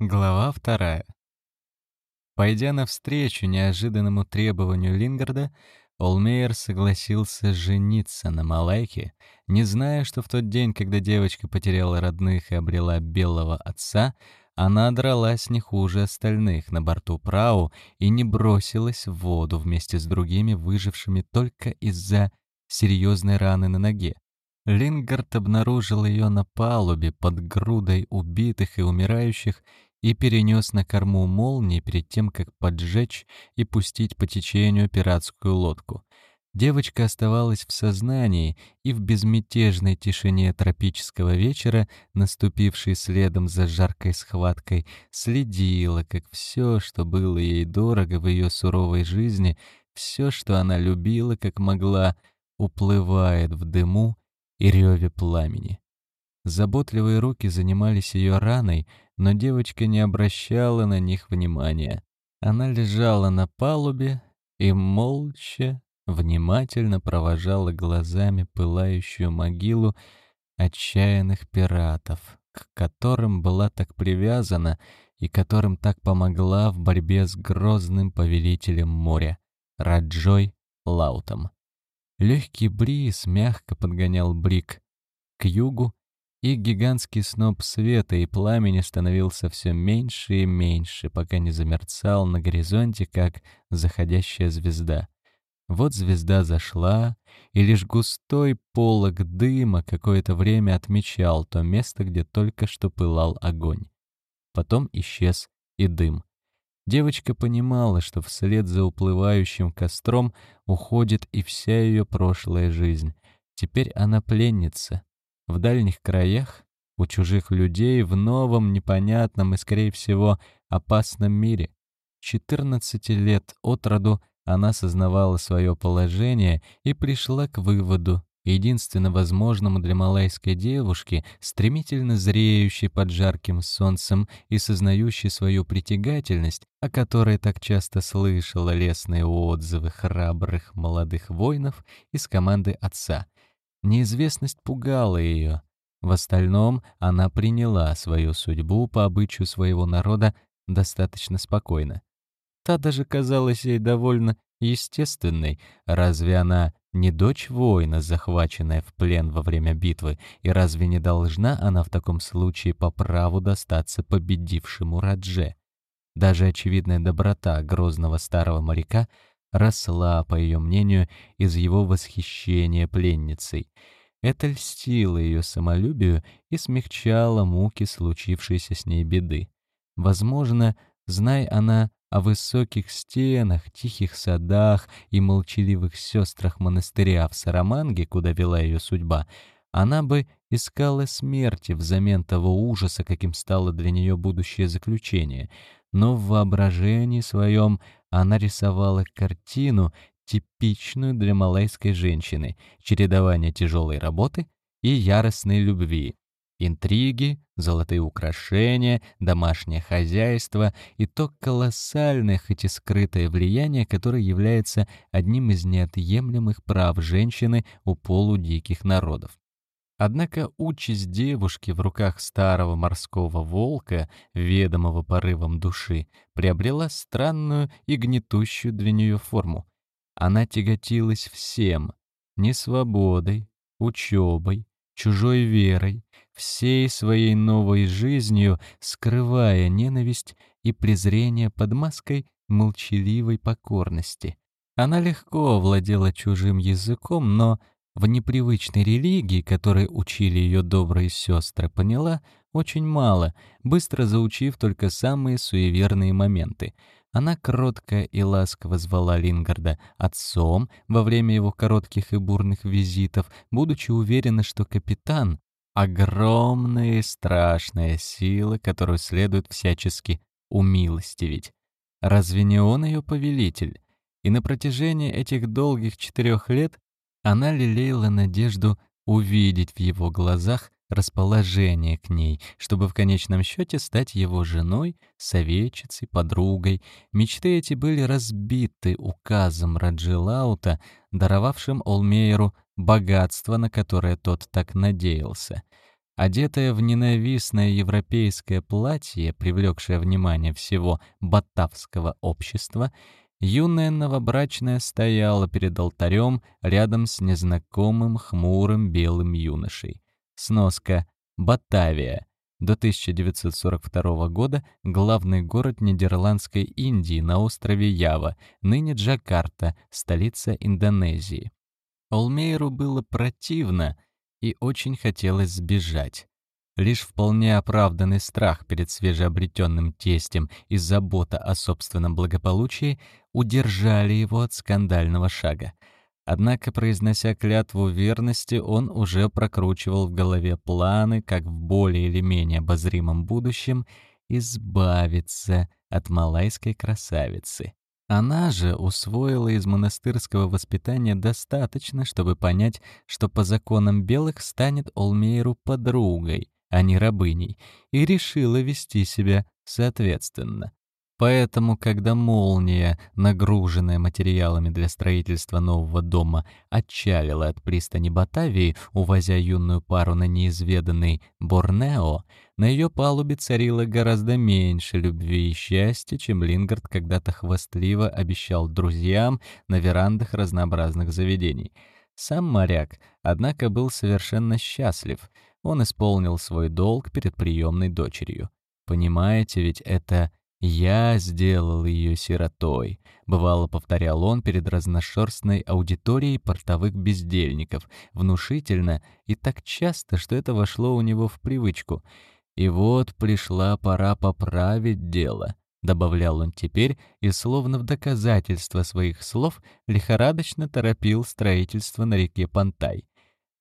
Глава вторая. Пойдя навстречу неожиданному требованию Лингарда, Олмейер согласился жениться на Малайке, не зная, что в тот день, когда девочка потеряла родных и обрела белого отца, она дралась не хуже остальных на борту Прау и не бросилась в воду вместе с другими выжившими только из-за серьезной раны на ноге. Лингард обнаружил ее на палубе под грудой убитых и умирающих и перенес на корму молнии перед тем, как поджечь и пустить по течению пиратскую лодку. Девочка оставалась в сознании и в безмятежной тишине тропического вечера, наступившей следом за жаркой схваткой, следила, как все, что было ей дорого в ее суровой жизни, все, что она любила, как могла, уплывает в дыму и реве пламени. Заботливые руки занимались ее раной, но девочка не обращала на них внимания. Она лежала на палубе и молча, внимательно провожала глазами пылающую могилу отчаянных пиратов, к которым была так привязана и которым так помогла в борьбе с грозным повелителем моря, Раджой Лаутом. Легкий бриз мягко подгонял брик к югу, и гигантский сноп света и пламени становился все меньше и меньше, пока не замерцал на горизонте, как заходящая звезда. Вот звезда зашла, и лишь густой полог дыма какое-то время отмечал то место, где только что пылал огонь. Потом исчез и дым. Девочка понимала, что вслед за уплывающим костром уходит и вся ее прошлая жизнь. Теперь она пленница. В дальних краях, у чужих людей, в новом, непонятном и, скорее всего, опасном мире. 14 лет от роду она сознавала свое положение и пришла к выводу, единственно возможному для малайской девушки, стремительно зреющей под жарким солнцем и сознающей свою притягательность, о которой так часто слышала лестные отзывы храбрых молодых воинов из команды отца. Неизвестность пугала ее. В остальном она приняла свою судьбу по обычаю своего народа достаточно спокойно. Та даже казалась ей довольно естественной. Разве она не дочь воина, захваченная в плен во время битвы, и разве не должна она в таком случае по праву достаться победившему Радже? Даже очевидная доброта грозного старого моряка росла, по ее мнению, из его восхищения пленницей. Это льстило ее самолюбию и смягчало муки случившейся с ней беды. Возможно, зная она о высоких стенах, тихих садах и молчаливых сестрах монастыря в Сараманге, куда вела ее судьба, она бы искала смерти взамен того ужаса, каким стало для нее будущее заключение. Но в воображении своем она рисовала картину, типичную для малайской женщины, чередование тяжелой работы и яростной любви. Интриги, золотые украшения, домашнее хозяйство и то колоссальное, хоть и скрытое влияние, которое является одним из неотъемлемых прав женщины у полудиких народов. Однако участь девушки в руках старого морского волка, ведомого порывом души, приобрела странную и гнетущую для нее форму. Она тяготилась всем — несвободой, учебой, чужой верой, всей своей новой жизнью, скрывая ненависть и презрение под маской молчаливой покорности. Она легко владела чужим языком, но в непривычной религии, которой учили ее добрые сестры, поняла очень мало, быстро заучив только самые суеверные моменты. Она кротко и ласково звала Лингарда отцом во время его коротких и бурных визитов, будучи уверена, что капитан — огромная и страшная сила, которую следует всячески умилостивить. Разве не он ее повелитель? И на протяжении этих долгих четырех лет она лелеяла надежду увидеть в его глазах расположение к ней, чтобы в конечном счете стать его женой, советчицей, подругой. Мечты эти были разбиты указом Раджилаута, даровавшим Олмейеру богатство, на которое тот так надеялся. Одетая в ненавистное европейское платье, привлекшее внимание всего батавского общества, юная новобрачная стояла перед алтарем рядом с незнакомым хмурым белым юношей. Сноска «Батавия» до 1942 года главный город Нидерландской Индии на острове Ява, ныне Джакарта, столица Индонезии. Олмейру было противно и очень хотелось сбежать. Лишь вполне оправданный страх перед свежеобретенным тестем и забота о собственном благополучии удержали его от скандального шага. Однако, произнося клятву верности, он уже прокручивал в голове планы, как в более или менее обозримом будущем избавиться от малайской красавицы. Она же усвоила из монастырского воспитания достаточно, чтобы понять, что по законам белых станет Олмейру подругой, а не рабыней, и решила вести себя соответственно. Поэтому, когда молния, нагруженная материалами для строительства нового дома, отчалила от пристани Батавии, увозя юную пару на неизведанный Борнео, на ее палубе царило гораздо меньше любви и счастья, чем Лингард когда-то хвастливо обещал друзьям на верандах разнообразных заведений. Сам моряк, однако, был совершенно счастлив. Он исполнил свой долг перед приемной дочерью. Понимаете, ведь это «Я сделал ее сиротой», — бывало повторял он перед разношерстной аудиторией портовых бездельников, внушительно и так часто, что это вошло у него в привычку. «И вот пришла пора поправить дело», — добавлял он теперь, и словно в доказательство своих слов лихорадочно торопил строительство на реке Пантай.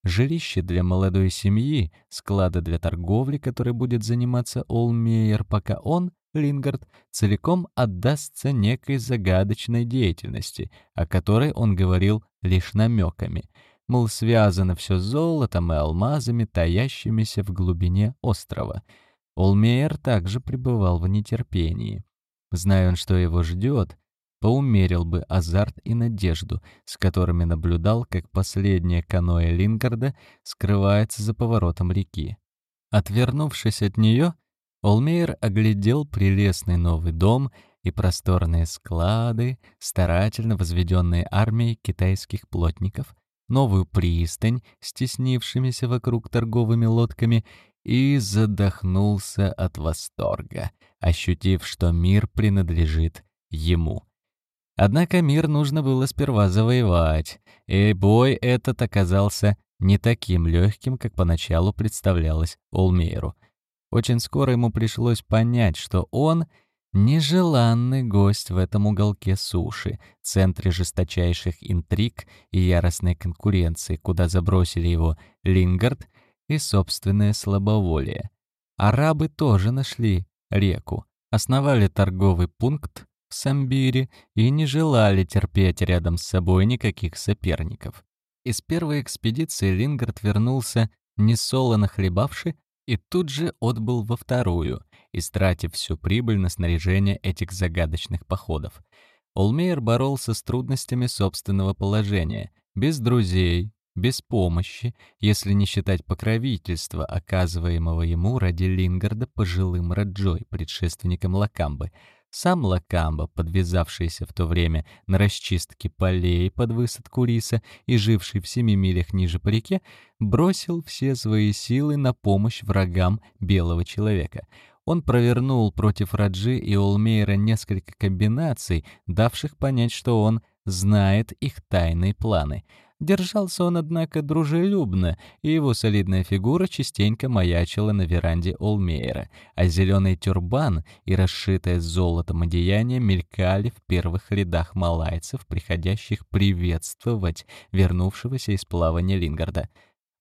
Жилище для молодой семьи, склады для торговли, которой будет заниматься Олмейер, пока он, Лингард целиком отдастся некой загадочной деятельности, о которой он говорил лишь намеками. Мол, связано все с золотом и алмазами, таящимися в глубине острова. Олмейер также пребывал в нетерпении. Зная он, что его ждет, поумерил бы азарт и надежду, с которыми наблюдал, как последнее каноэ Лингарда скрывается за поворотом реки. Отвернувшись от нее, Олмейер оглядел прелестный новый дом и просторные склады, старательно возведенные армией китайских плотников, новую пристань с теснившимися вокруг торговыми лодками и задохнулся от восторга, ощутив, что мир принадлежит ему. Однако мир нужно было сперва завоевать, и бой этот оказался не таким легким, как поначалу представлялось Олмейру — очень скоро ему пришлось понять, что он — нежеланный гость в этом уголке суши, центре жесточайших интриг и яростной конкуренции, куда забросили его Лингард и собственное слабоволие. Арабы тоже нашли реку, основали торговый пункт в Самбире и не желали терпеть рядом с собой никаких соперников. Из первой экспедиции Лингард вернулся несолоно хлебавший, и тут же отбыл во вторую, истратив всю прибыль на снаряжение этих загадочных походов. Олмейер боролся с трудностями собственного положения, без друзей, без помощи, если не считать покровительства, оказываемого ему ради Лингарда пожилым Раджой, предшественником Лакамбы — сам Лакамба, подвязавшийся в то время на расчистке полей под высадку риса и живший в семи милях ниже по реке, бросил все свои силы на помощь врагам белого человека. Он провернул против Раджи и Олмейра несколько комбинаций, давших понять, что он знает их тайные планы — Держался он, однако, дружелюбно, и его солидная фигура частенько маячила на веранде Олмейера, а зеленый тюрбан и расшитое золотом одеяние мелькали в первых рядах малайцев, приходящих приветствовать вернувшегося из плавания Лингарда.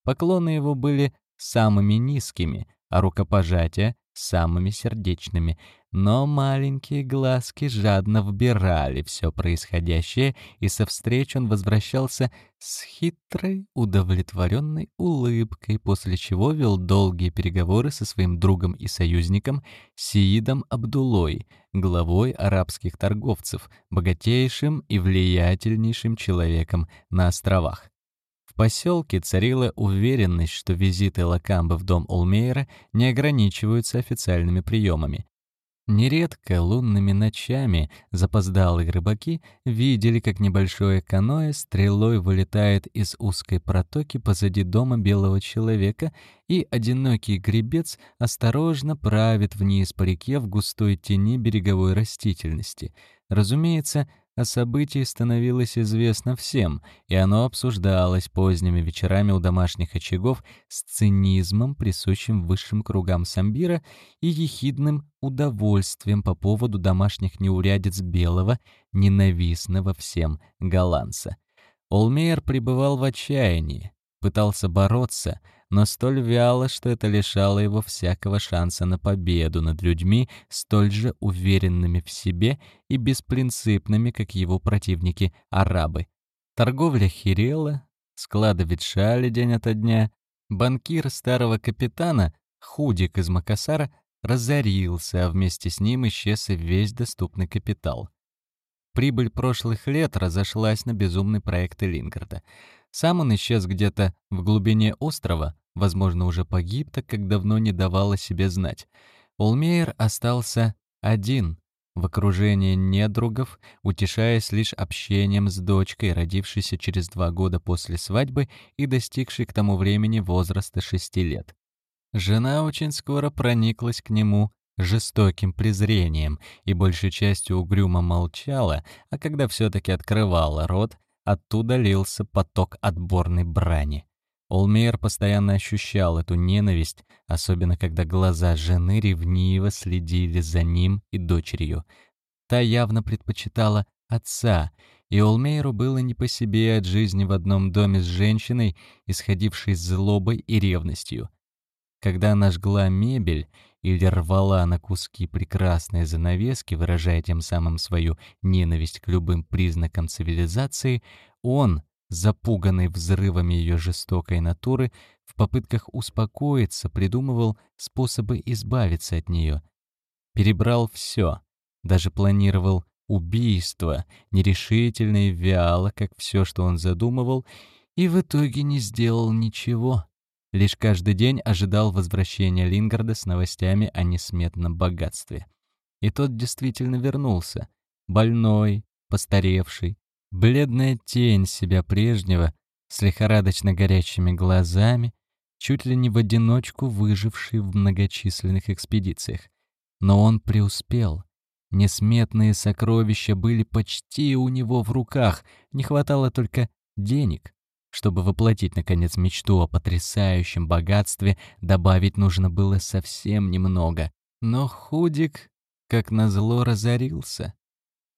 Поклоны его были самыми низкими, а рукопожатия — самыми сердечными, но маленькие глазки жадно вбирали все происходящее, и со встреч он возвращался с хитрой, удовлетворенной улыбкой, после чего вел долгие переговоры со своим другом и союзником Сиидом Абдулой, главой арабских торговцев, богатейшим и влиятельнейшим человеком на островах. В поселке царила уверенность, что визиты Лакамбы в дом Олмейера не ограничиваются официальными приемами. Нередко лунными ночами запоздалые рыбаки видели, как небольшое каноэ стрелой вылетает из узкой протоки позади дома белого человека, и одинокий гребец осторожно правит вниз по реке в густой тени береговой растительности. Разумеется, о событии становилось известно всем, и оно обсуждалось поздними вечерами у домашних очагов с цинизмом, присущим высшим кругам Самбира, и ехидным удовольствием по поводу домашних неурядиц белого, ненавистного всем голландца. Олмейер пребывал в отчаянии, пытался бороться, но столь вяло, что это лишало его всякого шанса на победу над людьми, столь же уверенными в себе и беспринципными, как его противники-арабы. Торговля херела, склады ветшали день ото дня, банкир старого капитана, худик из Макасара, разорился, а вместе с ним исчез и весь доступный капитал. Прибыль прошлых лет разошлась на безумный проект Лингарда. Сам он исчез где-то в глубине острова, возможно, уже погиб, так как давно не давал о себе знать. Олмейер остался один, в окружении недругов, утешаясь лишь общением с дочкой, родившейся через два года после свадьбы и достигшей к тому времени возраста шести лет. Жена очень скоро прониклась к нему жестоким презрением и большей частью угрюмо молчала, а когда все-таки открывала рот, оттуда лился поток отборной брани. Олмейер постоянно ощущал эту ненависть, особенно когда глаза жены ревниво следили за ним и дочерью. Та явно предпочитала отца, и Олмейеру было не по себе от жизни в одном доме с женщиной, исходившей злобой и ревностью. Когда она жгла мебель или рвала на куски прекрасные занавески, выражая тем самым свою ненависть к любым признакам цивилизации, он, запуганный взрывами ее жестокой натуры, в попытках успокоиться придумывал способы избавиться от нее. Перебрал все, даже планировал убийство, нерешительно и вяло, как все, что он задумывал, и в итоге не сделал ничего. Лишь каждый день ожидал возвращения Лингарда с новостями о несметном богатстве. И тот действительно вернулся, больной, постаревший, Бледная тень себя прежнего, с лихорадочно горящими глазами, чуть ли не в одиночку выживший в многочисленных экспедициях. Но он преуспел. Несметные сокровища были почти у него в руках, не хватало только денег. Чтобы воплотить, наконец, мечту о потрясающем богатстве, добавить нужно было совсем немного. Но Худик, как назло, разорился.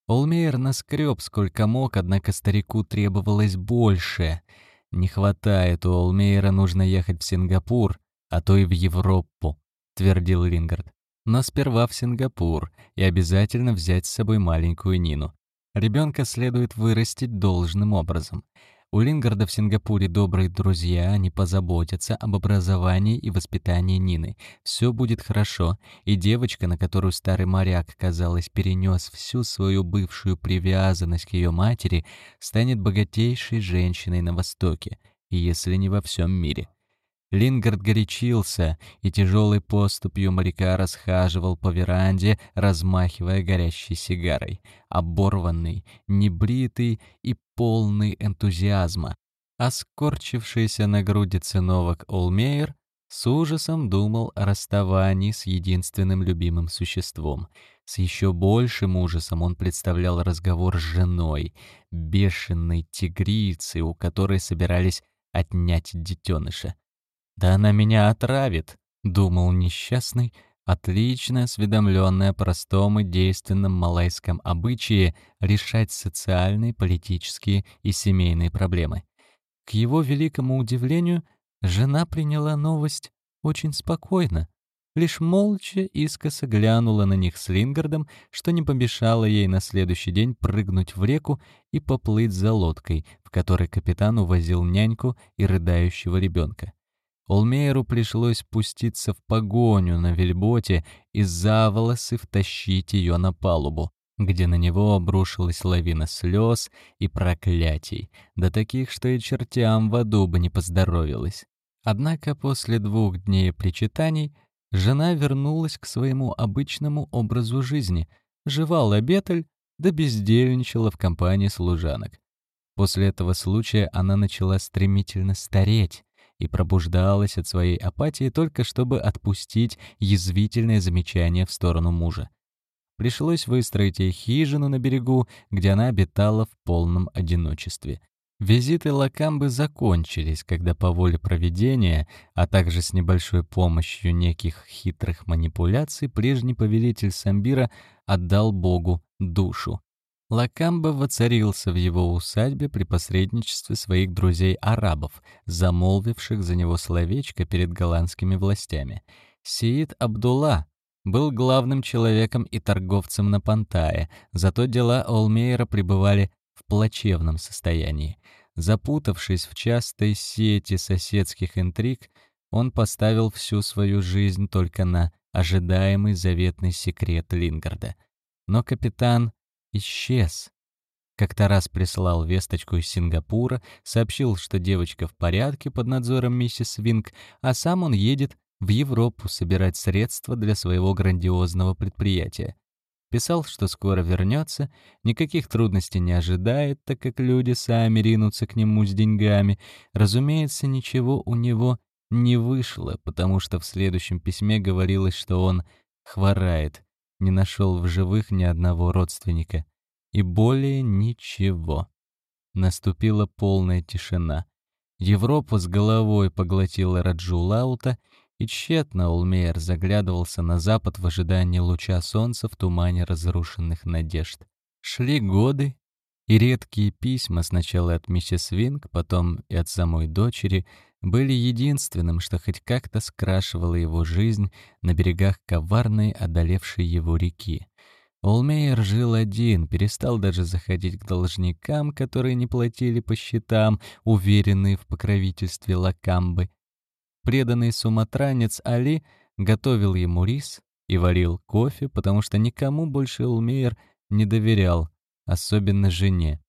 Олмейер наскреб сколько мог, однако старику требовалось больше. Не хватает у Олмейера, нужно ехать в Сингапур, а то и в Европу, твердил Лингард. Но сперва в Сингапур и обязательно взять с собой маленькую Нину. Ребенка следует вырастить должным образом. У Лингарда в Сингапуре добрые друзья, они позаботятся об образовании и воспитании Нины. Все будет хорошо, и девочка, на которую старый моряк, казалось, перенес всю свою бывшую привязанность к ее матери, станет богатейшей женщиной на Востоке, если не во всем мире. Лингард горячился и тяжелой поступью моряка расхаживал по веранде, размахивая горящей сигарой. Оборванный, небритый и полный энтузиазма. А скорчившийся на груди циновок Олмейер с ужасом думал о расставании с единственным любимым существом. С еще большим ужасом он представлял разговор с женой, бешеной тигрицей, у которой собирались отнять детеныша. «Да она меня отравит», — думал несчастный, отлично осведомленный о простом и действенном малайском обычае решать социальные, политические и семейные проблемы. К его великому удивлению, жена приняла новость очень спокойно, лишь молча искоса глянула на них с Лингардом, что не помешало ей на следующий день прыгнуть в реку и поплыть за лодкой, в которой капитан увозил няньку и рыдающего ребенка. Олмейеру пришлось спуститься в погоню на вельботе и за волосы втащить ее на палубу. где на него обрушилась лавина слез и проклятий, до таких, что и чертям в аду бы не поздоровилось. Однако после двух дней причитаний жена вернулась к своему обычному образу жизни, жевала бетель да бездельничала в компании служанок. После этого случая она начала стремительно стареть и пробуждалась от своей апатии только чтобы отпустить язвительное замечание в сторону мужа. Пришлось выстроить ей хижину на берегу, где она обитала в полном одиночестве. Визиты Лакамбы закончились, когда по воле проведения, а также с небольшой помощью неких хитрых манипуляций, прежний повелитель Самбира отдал Богу душу. Лакамба воцарился в его усадьбе при посредничестве своих друзей-арабов, замолвивших за него словечко перед голландскими властями. Сиид Абдулла был главным человеком и торговцем на Пантае, зато дела Олмейера пребывали в плачевном состоянии. Запутавшись в частой сети соседских интриг, он поставил всю свою жизнь только на ожидаемый заветный секрет Лингарда. Но капитан исчез. Как-то раз прислал весточку из Сингапура, сообщил, что девочка в порядке под надзором миссис Винг, а сам он едет в Европу собирать средства для своего грандиозного предприятия. Писал, что скоро вернется, никаких трудностей не ожидает, так как люди сами ринутся к нему с деньгами. Разумеется, ничего у него не вышло, потому что в следующем письме говорилось, что он хворает, не нашел в живых ни одного родственника. И более ничего. Наступила полная тишина. Европа с головой поглотила Раджу Лаута, и тщетно Улмейер заглядывался на запад в ожидании луча солнца в тумане разрушенных надежд. Шли годы, и редкие письма сначала от миссис Винг, потом и от самой дочери были единственным, что хоть как-то скрашивало его жизнь на берегах коварной, одолевшей его реки. Олмейер жил один, перестал даже заходить к должникам, которые не платили по счетам, уверенные в покровительстве Лакамбы. Преданный суматранец Али готовил ему рис и варил кофе, потому что никому больше Олмейер не доверял, особенно жене.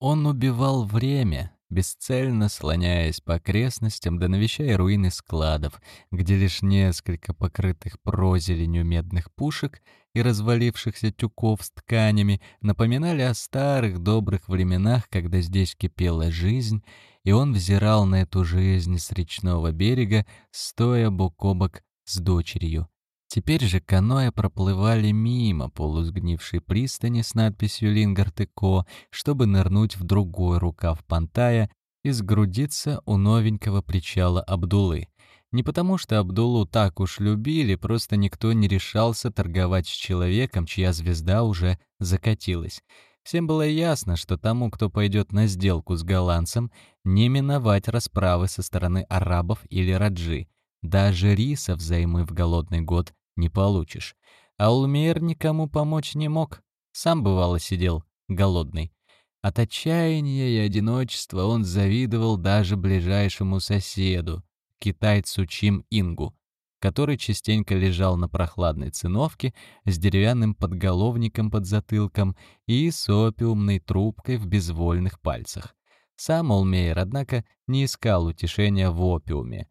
Он убивал время, бесцельно слоняясь по окрестностям да навещая руины складов, где лишь несколько покрытых прозеленью медных пушек и развалившихся тюков с тканями напоминали о старых добрых временах, когда здесь кипела жизнь, и он взирал на эту жизнь с речного берега, стоя бок о бок с дочерью. Теперь же каноэ проплывали мимо полусгнившей пристани с надписью «Лингард и Ко», чтобы нырнуть в другой рукав Пантая и сгрудиться у новенького причала Абдулы. Не потому что Абдулу так уж любили, просто никто не решался торговать с человеком, чья звезда уже закатилась. Всем было ясно, что тому, кто пойдет на сделку с голландцем, не миновать расправы со стороны арабов или раджи. Даже риса взаймы в голодный год не получишь. А Улмейр никому помочь не мог. Сам, бывало, сидел голодный. От отчаяния и одиночества он завидовал даже ближайшему соседу, китайцу Чим Ингу, который частенько лежал на прохладной циновке с деревянным подголовником под затылком и с опиумной трубкой в безвольных пальцах. Сам Олмейер, однако, не искал утешения в опиуме.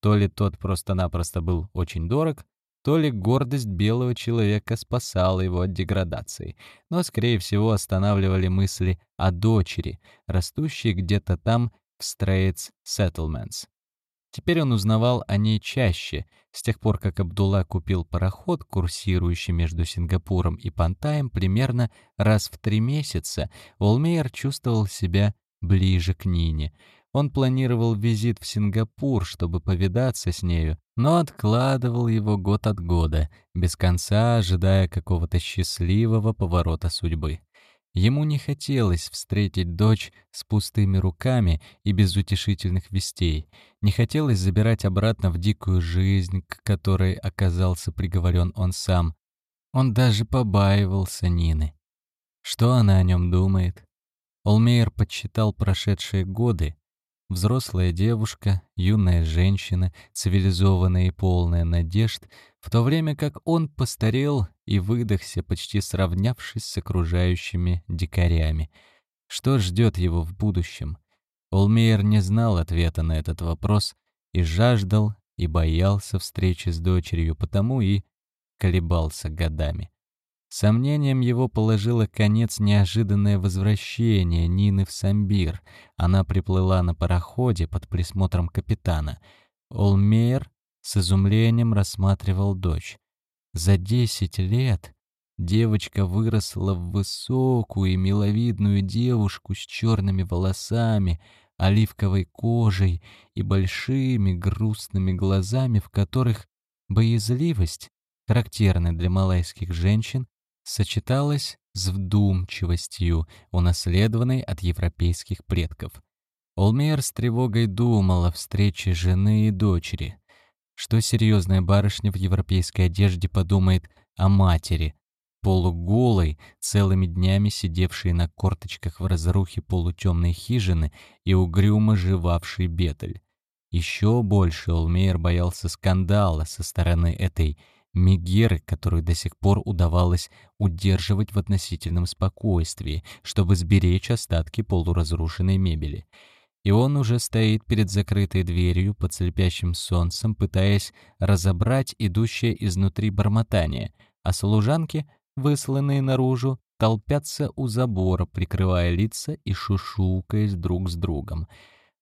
То ли тот просто-напросто был очень дорог, то ли гордость белого человека спасала его от деградации, но, скорее всего, останавливали мысли о дочери, растущей где-то там в Straits Settlements. Теперь он узнавал о ней чаще, с тех пор, как Абдулла купил пароход, курсирующий между Сингапуром и Пантаем, примерно раз в три месяца, Олмейер чувствовал себя ближе к Нине — он планировал визит в Сингапур, чтобы повидаться с нею, но откладывал его год от года, без конца ожидая какого-то счастливого поворота судьбы. Ему не хотелось встретить дочь с пустыми руками и без утешительных вестей, не хотелось забирать обратно в дикую жизнь, к которой оказался приговорен он сам. Он даже побаивался Нины. Что она о нем думает? Олмейер подсчитал прошедшие годы, Взрослая девушка, юная женщина, цивилизованная и полная надежд, в то время как он постарел и выдохся, почти сравнявшись с окружающими дикарями. Что ждет его в будущем? Олмейер не знал ответа на этот вопрос и жаждал и боялся встречи с дочерью, потому и колебался годами. Сомнением его положило конец неожиданное возвращение Нины в Самбир. Она приплыла на пароходе под присмотром капитана. Олмейер с изумлением рассматривал дочь. За десять лет девочка выросла в высокую и миловидную девушку с черными волосами, оливковой кожей и большими грустными глазами, в которых боязливость, характерная для малайских женщин, сочеталась с вдумчивостью, унаследованной от европейских предков. Олмейер с тревогой думал о встрече жены и дочери. Что серьезная барышня в европейской одежде подумает о матери, полуголой, целыми днями сидевшей на корточках в разрухе полутемной хижины и угрюмо жевавшей бетель. Еще больше Олмейер боялся скандала со стороны этой Мегеры, которую до сих пор удавалось удерживать в относительном спокойствии, чтобы сберечь остатки полуразрушенной мебели. И он уже стоит перед закрытой дверью под слепящим солнцем, пытаясь разобрать идущее изнутри бормотание, а служанки — высланные наружу, толпятся у забора, прикрывая лица и шушукаясь друг с другом.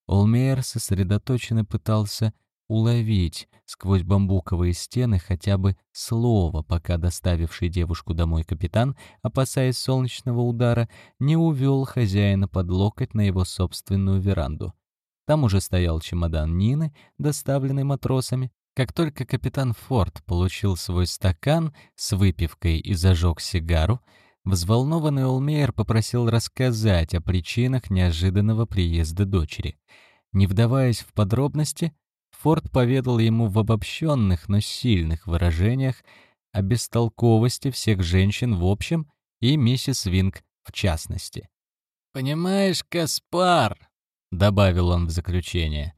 Олмейер сосредоточенно пытался уловить сквозь бамбуковые стены хотя бы слово, пока доставивший девушку домой капитан, опасаясь солнечного удара, не увел хозяина под локоть на его собственную веранду. Там уже стоял чемодан Нины, доставленный матросами, как только капитан Форд получил свой стакан с выпивкой и зажег сигару, взволнованный Олмейер попросил рассказать о причинах неожиданного приезда дочери. Не вдаваясь в подробности, Форд поведал ему в обобщенных, но сильных выражениях о бестолковости всех женщин в общем и миссис Винг в частности. «Понимаешь, Каспар», — добавил он в заключение,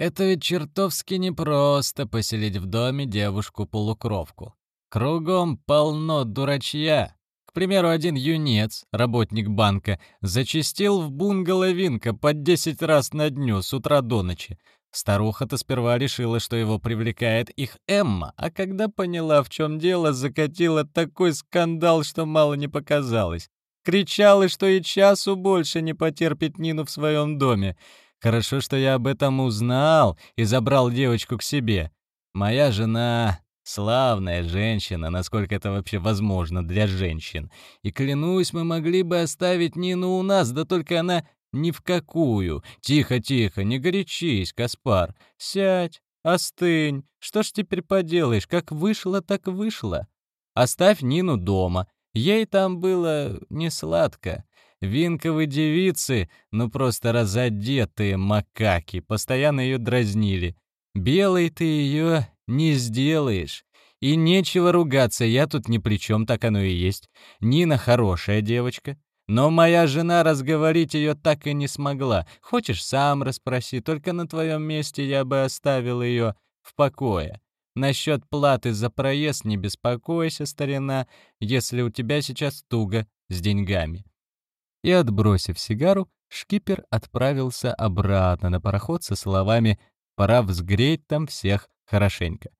это ведь чертовски непросто поселить в доме девушку-полукровку. Кругом полно дурачья. К примеру, один юнец, работник банка, зачистил в бунгало Винка под 10 раз на дню с утра до ночи. Старуха-то сперва решила, что его привлекает их Эмма, а когда поняла, в чем дело, закатила такой скандал, что мало не показалось. Кричала, что и часу больше не потерпит Нину в своем доме. Хорошо, что я об этом узнал и забрал девочку к себе. Моя жена — славная женщина, насколько это вообще возможно для женщин. И клянусь, мы могли бы оставить Нину у нас, да только она ни в какую. Тихо, тихо, не горячись, Каспар. Сядь, остынь. Что ж теперь поделаешь, как вышло, так вышло. Оставь Нину дома. Ей там было не сладко. Винковы девицы, ну просто разодетые макаки, постоянно ее дразнили. Белой ты ее не сделаешь. И нечего ругаться, я тут ни при чем, так оно и есть. Нина хорошая девочка. Но моя жена разговорить ее так и не смогла. Хочешь, сам расспроси, только на твоем месте я бы оставил ее в покое. Насчет платы за проезд не беспокойся, старина, если у тебя сейчас туго с деньгами и, отбросив сигару, шкипер отправился обратно на пароход со словами «Пора взгреть там всех хорошенько».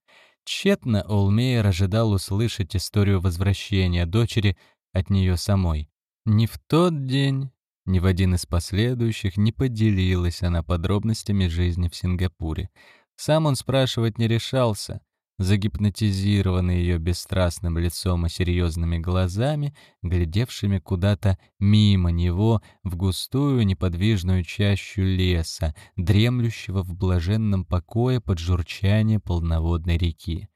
Тщетно Олмейер ожидал услышать историю возвращения дочери от нее самой. Ни в тот день, ни в один из последующих не поделилась она подробностями жизни в Сингапуре. Сам он спрашивать не решался, загипнотизированный ее бесстрастным лицом и серьезными глазами, глядевшими куда-то мимо него в густую неподвижную чащу леса, дремлющего в блаженном покое под журчание полноводной реки.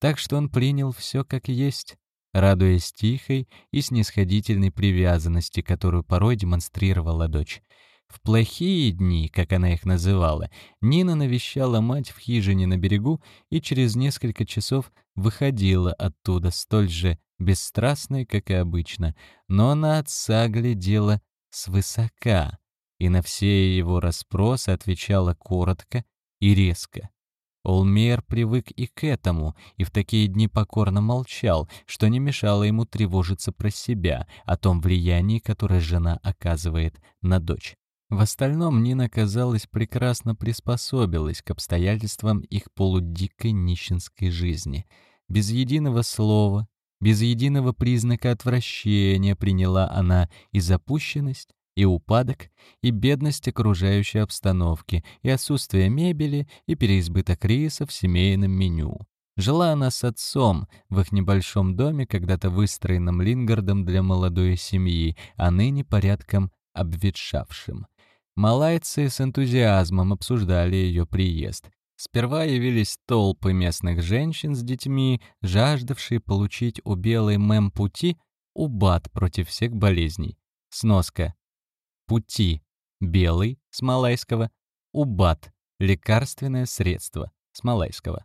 Так что он принял все как есть, радуясь тихой и снисходительной привязанности, которую порой демонстрировала дочь. В плохие дни, как она их называла, Нина навещала мать в хижине на берегу и через несколько часов выходила оттуда столь же бесстрастной, как и обычно, но на отца глядела свысока и на все его расспросы отвечала коротко и резко. Олмейер привык и к этому, и в такие дни покорно молчал, что не мешало ему тревожиться про себя, о том влиянии, которое жена оказывает на дочь. В остальном Нина, казалось, прекрасно приспособилась к обстоятельствам их полудикой нищенской жизни. Без единого слова, без единого признака отвращения приняла она и запущенность, и упадок, и бедность окружающей обстановки, и отсутствие мебели, и переизбыток риса в семейном меню. Жила она с отцом в их небольшом доме, когда-то выстроенном Лингардом для молодой семьи, а ныне порядком обветшавшим. Малайцы с энтузиазмом обсуждали ее приезд. Сперва явились толпы местных женщин с детьми, жаждавшие получить у белой мем-пути убат против всех болезней. Сноска пути белый с малайского, убат лекарственное средство с малайского.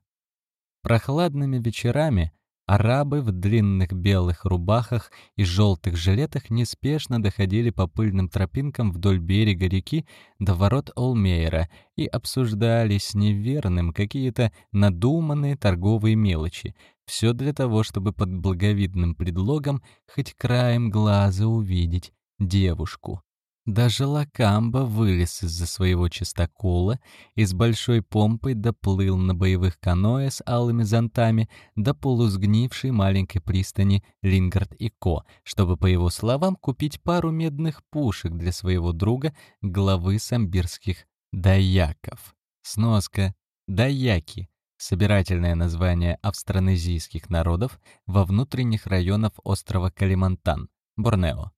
Прохладными вечерами арабы в длинных белых рубахах и желтых жилетах неспешно доходили по пыльным тропинкам вдоль берега реки до ворот Олмейра и обсуждали с неверным какие-то надуманные торговые мелочи. Все для того, чтобы под благовидным предлогом хоть краем глаза увидеть девушку. Даже Лакамба вылез из-за своего чистокола и с большой помпой доплыл на боевых каноэ с алыми зонтами до полусгнившей маленькой пристани Лингард и Ко, чтобы, по его словам, купить пару медных пушек для своего друга, главы самбирских даяков. Сноска «Даяки» — собирательное название австронезийских народов во внутренних районах острова Калимантан, Борнео.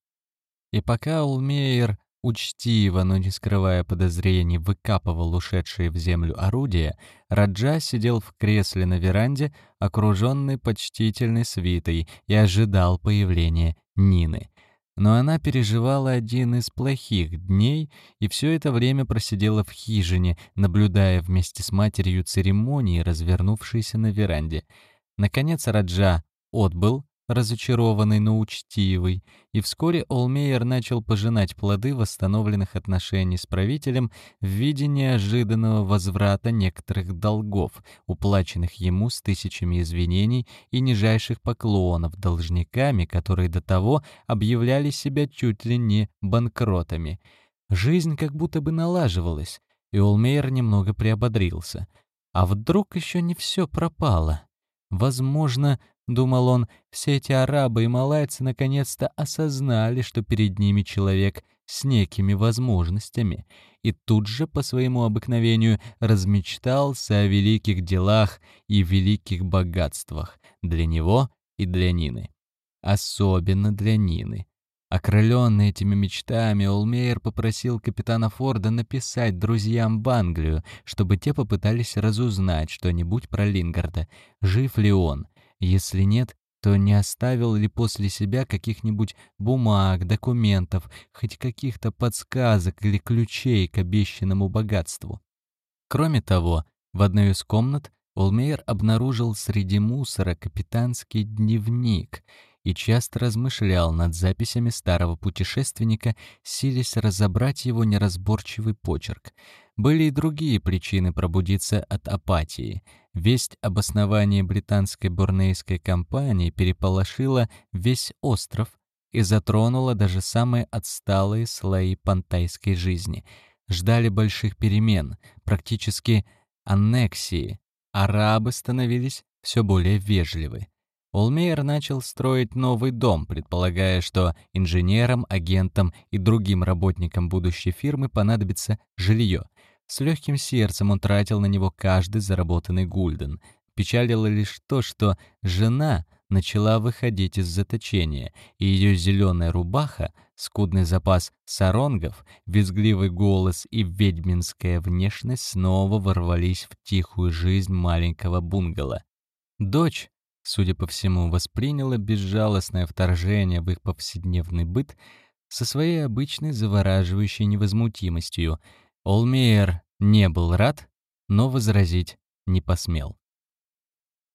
И пока Улмейер учтиво, но не скрывая подозрений, выкапывал ушедшие в землю орудия, Раджа сидел в кресле на веранде, окруженный почтительной свитой, и ожидал появления Нины. Но она переживала один из плохих дней и все это время просидела в хижине, наблюдая вместе с матерью церемонии, развернувшейся на веранде. Наконец Раджа отбыл, разочарованный, но учтивый, и вскоре Олмейер начал пожинать плоды восстановленных отношений с правителем в виде неожиданного возврата некоторых долгов, уплаченных ему с тысячами извинений и нижайших поклонов должниками, которые до того объявляли себя чуть ли не банкротами. Жизнь как будто бы налаживалась, и Олмейер немного приободрился. А вдруг еще не все пропало? Возможно, Думал он, все эти арабы и малайцы наконец-то осознали, что перед ними человек с некими возможностями, и тут же по своему обыкновению размечтался о великих делах и великих богатствах для него и для Нины. Особенно для Нины. Окрыленный этими мечтами, Олмейер попросил капитана Форда написать друзьям в Англию, чтобы те попытались разузнать что-нибудь про Лингарда, жив ли он, если нет, то не оставил ли после себя каких-нибудь бумаг, документов, хоть каких-то подсказок или ключей к обещанному богатству. Кроме того, в одной из комнат Олмейер обнаружил среди мусора капитанский дневник и часто размышлял над записями старого путешественника, силясь разобрать его неразборчивый почерк. Были и другие причины пробудиться от апатии. Весть об основании британской бурнейской компании переполошила весь остров и затронула даже самые отсталые слои пантайской жизни. Ждали больших перемен, практически аннексии. Арабы становились все более вежливы. Олмейер начал строить новый дом, предполагая, что инженерам, агентам и другим работникам будущей фирмы понадобится жилье. С легким сердцем он тратил на него каждый заработанный гульден. Печалило лишь то, что жена начала выходить из заточения, и ее зеленая рубаха, скудный запас саронгов, визгливый голос и ведьминская внешность снова ворвались в тихую жизнь маленького бунгало. Дочь, судя по всему, восприняла безжалостное вторжение в их повседневный быт со своей обычной завораживающей невозмутимостью — Олмейер не был рад, но возразить не посмел.